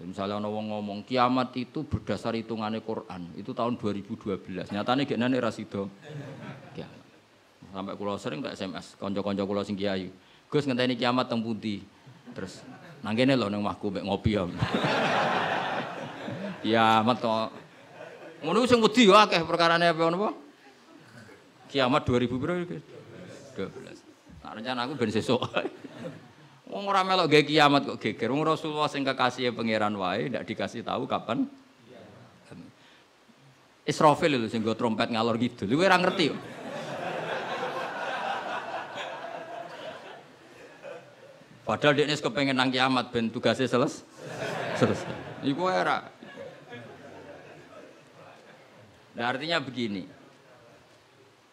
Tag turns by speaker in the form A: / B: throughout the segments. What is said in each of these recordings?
A: Misalnya ono wong ngomong kiamat itu berdasar hitungannya Quran, itu tahun 2012. Nyatane gak nane rasido. Kiamat. Sampai kulo sering tak SMS, konco-konco kulo sing kiai. Gus ngenteni kiamat teng pundi? Terus nang kene lho nang omahku mek ngopi ya. kiamat kok. Ngono sing wedi yo akeh perkarane apa napa? Kiamat 2000 piro iki? 12. Nah, rencana aku ben sesuk. Wong ora melok gawe kiamat kok geger. Wong Rasulullah sing kekasih pangeran wae ndak dikasih tahu kapan. Israfil lho sing go trompet ngalor gitu. Lu ora ngerti. Padahal dia ini kepengen nang kiamat ben tugasnya selesai. Selesai. Iku era. Nah, artinya begini.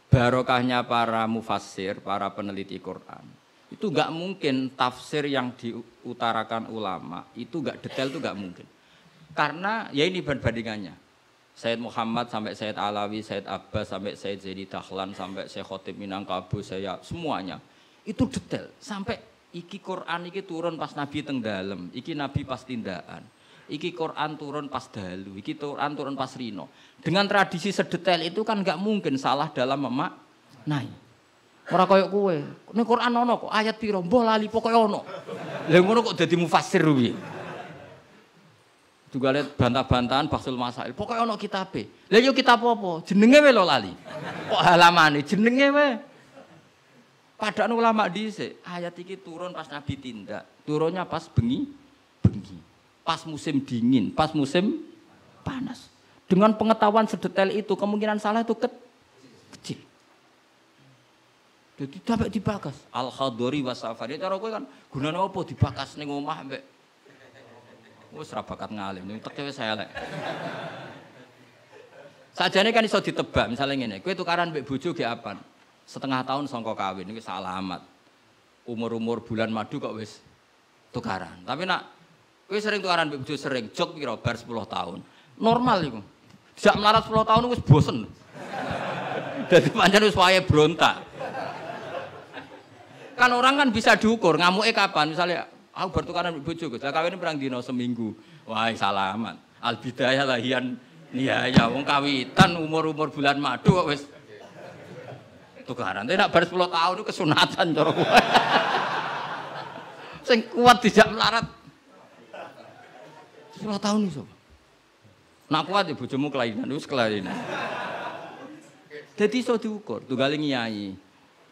A: Barokahnya para mufassir, para peneliti Quran itu nggak mungkin tafsir yang diutarakan ulama itu nggak detail itu nggak mungkin. Karena ya ini perbandingannya Sayyid Muhammad sampai Sayyid Alawi, Sayyid Abbas sampai Sayyid Zaidi Dahlan sampai Syekh Khotib Minangkabau saya semuanya. Itu detail. Sampai iki Quran iki turun pas Nabi teng iki Nabi pas tindakan iki Quran turun pas dalu iki Quran turun pas rino. Dengan tradisi sedetail itu kan nggak mungkin salah dalam memak nah Ora kaya kowe. Ning Quran ana kok ayat piro? Mbah lali pokoke ana. Lah ngono kok dadi mufassir kuwi. Juga lihat bantah-bantahan Basul Masail. Pokoknya ono kitabe. Lah yo kitab apa? Jenenge wae lo lali. Kok halamane jenenge wae. Padahal ulama dhisik, ayat iki turun pas Nabi tindak. Turunnya pas bengi, bengi. Pas musim dingin, pas musim panas. Dengan pengetahuan sedetail itu, kemungkinan salah itu ke kecil. Jadi sampai dibakas. Al khadori wasafari. Cara kowe kan gunane apa dibakas ning omah mbek wis ra bakat ngalim. Ning teke wis. Sajane kan iso ditebak misalnya ngene, kowe tukaran mbek bojo ge apan? Setengah tahun sangka kawin iki alamat. Umur-umur bulan madu kok wis tukaran. Tapi nak kowe sering tukaran mbek bojo sering jok piro bar 10 tahun. Normal iku. Sejak melarat 10 tahun wis bosen. Dadi pancen wis wayahe brontak. Kan orang kan bisa diukur, ngamuknya kapan? Misalnya, aku bertukaran bojo, Gus. Kawin perang dino seminggu. Wah, salaman. Al bidayah iya ya wong kawitan umur-umur bulan madu kok tukaran. Tapi nak bar 10 tahun itu kesunatan cara Sing kuat dijak melarat. 10 tahun iso. Nak kuat ya bojomu kelainan, kelainan. Jadi iso diukur, tunggal nyai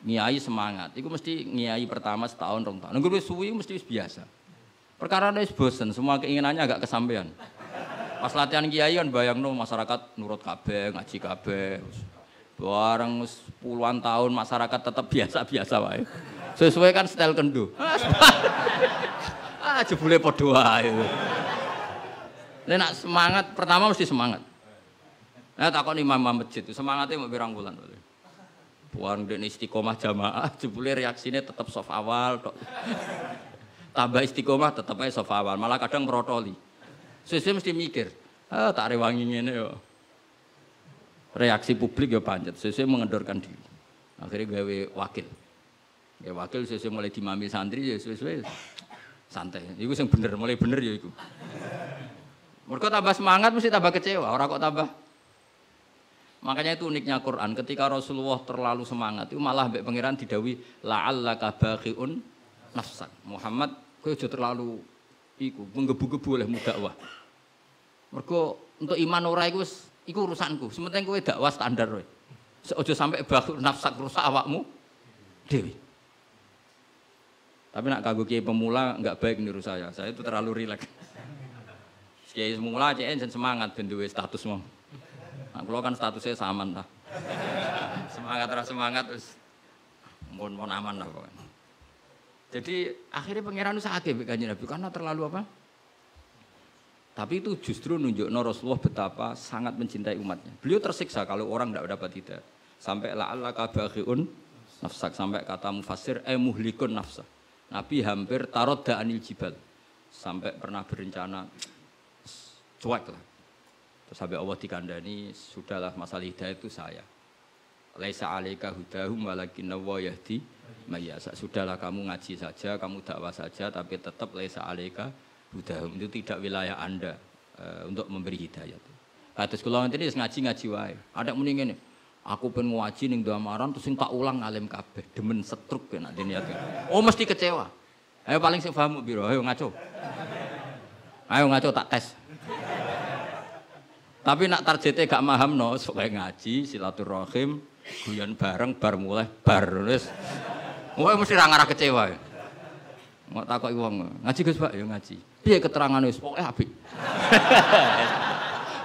A: ngiai semangat. Iku mesti ngiai pertama setahun rong tahun. Nunggu suwi mesti biasa. Perkara wis bosen, semua keinginannya agak kesampaian. Pas latihan kiai kan bayang no masyarakat nurut kabeh, ngaji kabeh. Bareng puluhan tahun masyarakat tetap biasa-biasa wae. Sesuai kan style kendo. ah jebule padha wae. Nek semangat pertama mesti semangat. Nah takon imam masjid, semangatnya mau birang bulan. Buang dan istiqomah jamaah, jebule reaksinya tetap soft awal. Tok. Tambah istiqomah tetap aja soft awal, malah kadang merotoli. Sesuai mesti mikir, ah tak rewangi ini yo. Reaksi publik ya panjat, sesuai mengendorkan diri. Akhirnya gawe wakil. Ya wakil sesuai mulai dimami santri ya sesuai santai. Iku yang bener, mulai bener ya iku. Mereka tambah semangat mesti tambah kecewa, orang kok tambah Makanya itu uniknya Quran. Ketika Rasulullah terlalu semangat, itu malah mbek pangeran didawi la'allaka baqiun nafsak. Muhammad kowe terlalu iku menggebu-gebu oleh dakwah. Mergo untuk iman ora iku wis iku urusanku. Sementing kowe dakwah standar kowe. Aja sampai baku nafsak rusak awakmu dewi. Tapi nak kagok kiai pemula nggak baik niru saya. Saya itu terlalu rileks. Kiai pemula cek semangat ben duwe status mau. Nah, kalau kan statusnya sama lah. semangat terus semangat terus mohon mohon aman lah pokoknya. Jadi akhirnya pangeran sakit kanjeng Nabi karena terlalu apa? Tapi itu justru nunjuk Rasulullah betapa sangat mencintai umatnya. Beliau tersiksa kalau orang tidak dapat tidak. Sampai la Allah kabakhiun nafsak sampai kata mufasir eh muhlikun nafsa. Nabi hampir tarot anil jibal. Sampai pernah berencana cuek lah sampai Allah dikandani, sudahlah masalah hidayah itu saya. Laisa alaika hudahum walakin wa yahdi mayasa. Sudahlah kamu ngaji saja, kamu dakwah saja, tapi tetap laisa alaika hudahum itu tidak wilayah Anda uh, untuk memberi hidayah. Kados kula ngene iki ngaji-ngaji wae. Ada muni ngene. Aku pengen ngaji ning Damaran terus sing tak ulang alim kabeh, demen setruk nek niat. Oh mesti kecewa. Ayo paling sing paham biro, ayo ngaco. Ayo ngaco tak tes. Tapi nak targetnya gak paham no, supaya ngaji, silaturahim, guyon bareng, bar mulai, bar. Terus, wah mesti rangarah kecewa. Mau takut wong, ngaji Gus Pak, ya ngaji. Piye keterangan wis pokoke apik.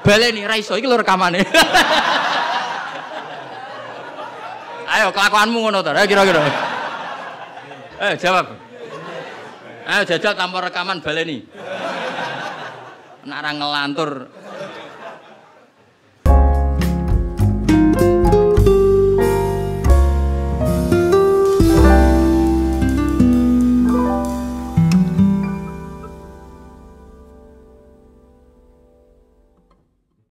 A: Baleni ra iso iki lho rekamane. Ayo kelakuanmu ngono to, kira-kira. Eh jawab. Ayo jajal tanpa rekaman baleni. Nak ngelantur